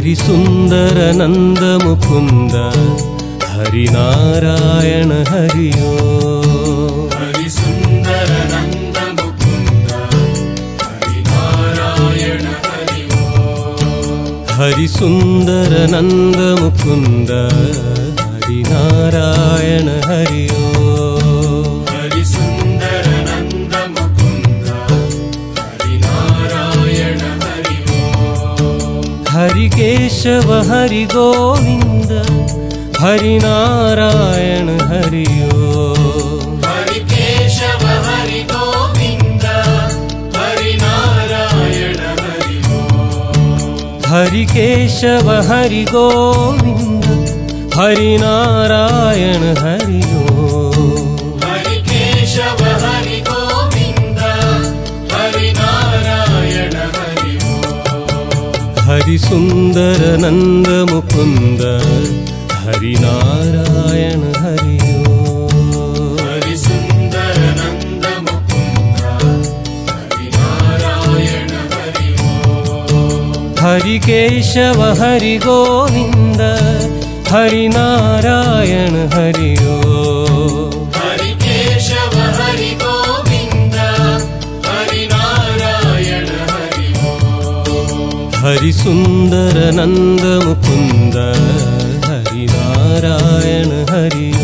हरिसुन्दर नन्द मुकुन्द हरिनारायण हरियो। हरिसुन्दर नन्द मुकुन्द हरिनारायण हरि नन्द मुकुन्द हरिनारायण हरियो हरिकेशव हरिगोविन्द हरिनारायण हरियो हरिकेशव हरि गोविन्द हरिनारायण हरि हरिकेशव हरिगोविन्द हरिनारायण हरियो हरिसुन्दर नन्द मुकुन्द हरिनारायण नन्द मुकुन्द हरिनारायण हरि हरिगोविन्द हरिनारायण हरियो। हरिकेशव हरिसुन्दर नन्द मुकुन्द हरिनारायण हरियो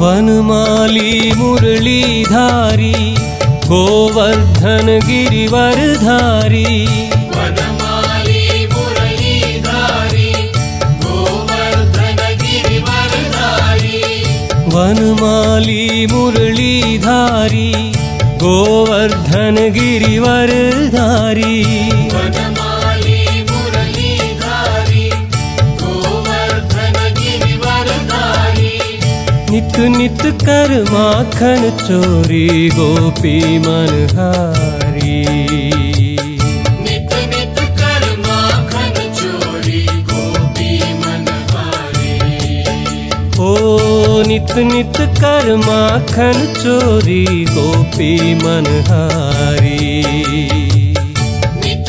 वनमाली मुरलीधारी गोवर्धन गिरिवरधारी वनमाली मुरलीधारी गोवर्धन गिरिवरधारी वनमाली मुरलीधारी गोवर्धन गिरिवरधारी नित कर माखन चोरी गोपी मनहारी। नित नित कर माखन चोरी गोपी मनहारी। ओ नित नित कर माखन चोरी गोपी मनहारी। नित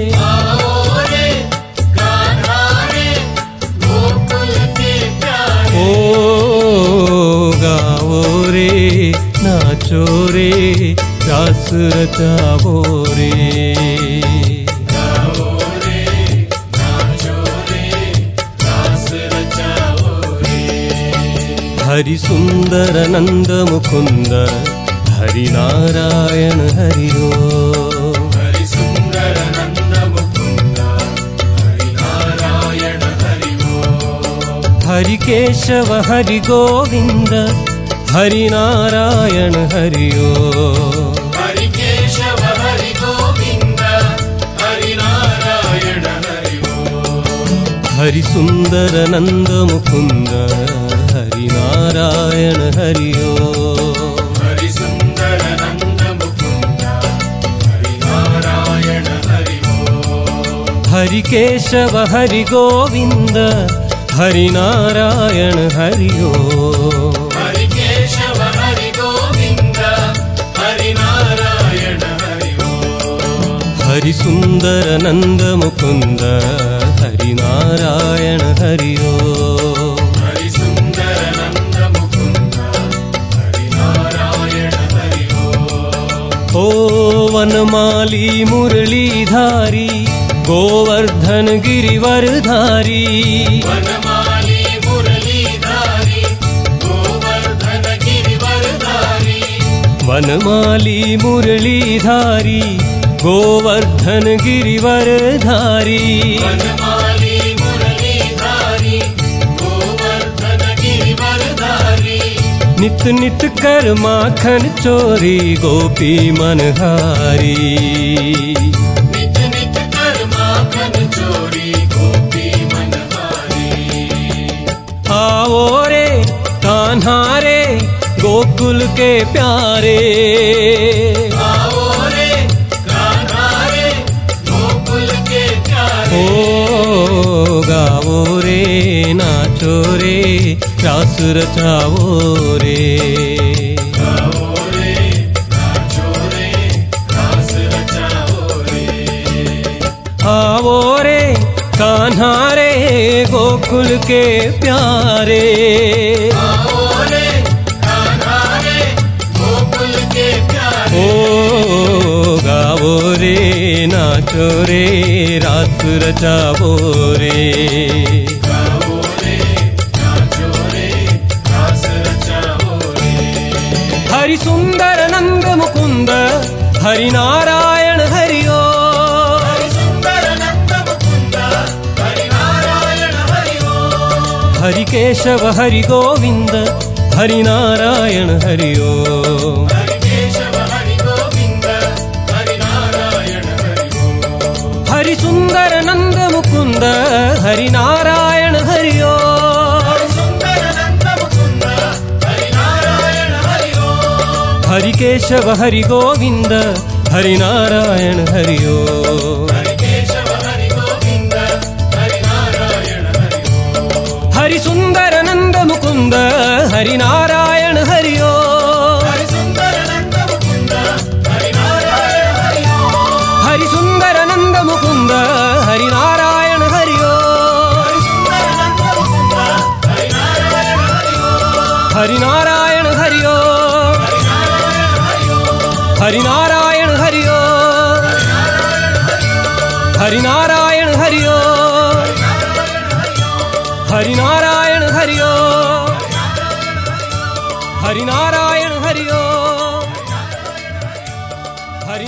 रास रचावो रे गाओ रे नाचो रे रास रचाओ रे हरि सुन्दर नन्द मुकुन्द हरि नारायण हरियो हरि सुन्दर नन्द मुकुन्द हरि नारायण हरि हरि केशव हरि गोविन्द हरिनारायण हरि ओ हरिनारायण हरि ओ हरि सुन्दर नन्द हरि हरि ओ हरिकेशव हरि गोविन्द हरिनारायण हरि ओ हरि केशव हरि गोविन्द हरि नारायण हरि ओ नन्द ഹരിനാരായണ ഹരിയോ. ഓ വനമാലി മുരളീധാരി ഗോവർദ്ധൻ ഗിരിവരധാരി വനമാലി മുരളീധാരി ഗോവർദ്ധൻ ഗിരിവരധാരി नित नित कर माखन चोरी गोपी मनहारी। नित नित कर माखन चोरी गोपी मनहारी। आओ रे कान्हा रे गोकुल के प्यारे। आओ रे कान्हा रे गोकुल के प्यारे। ओ गावो रे नाचो रे रास रचाओ आवो रे कान्हा रे गोकुल के प्यारे। आओ रे कान्हा रे गोकुल के प्यारे। ओ गावो रे नाचो रे रास रचाओ रे। गाओ रे नाचो रे रास रचाओ रे। हरि सुंदर नंद मुकुंद हरि नारायण हरि नारायण हरि ओ हरि सुन्दर नन्द मुकुन्द हरि नारायण हरि ओ हरि केशव हरि गोविंद हरि नारायण हरि ओ హరినారాయణ హరియో హరిసుందర నంద ముకుంద హరినారాయణ హరియో హరినారాయణ హరియో హరినారాయణ హరియో హరినారాయణ हरि नारायण हरि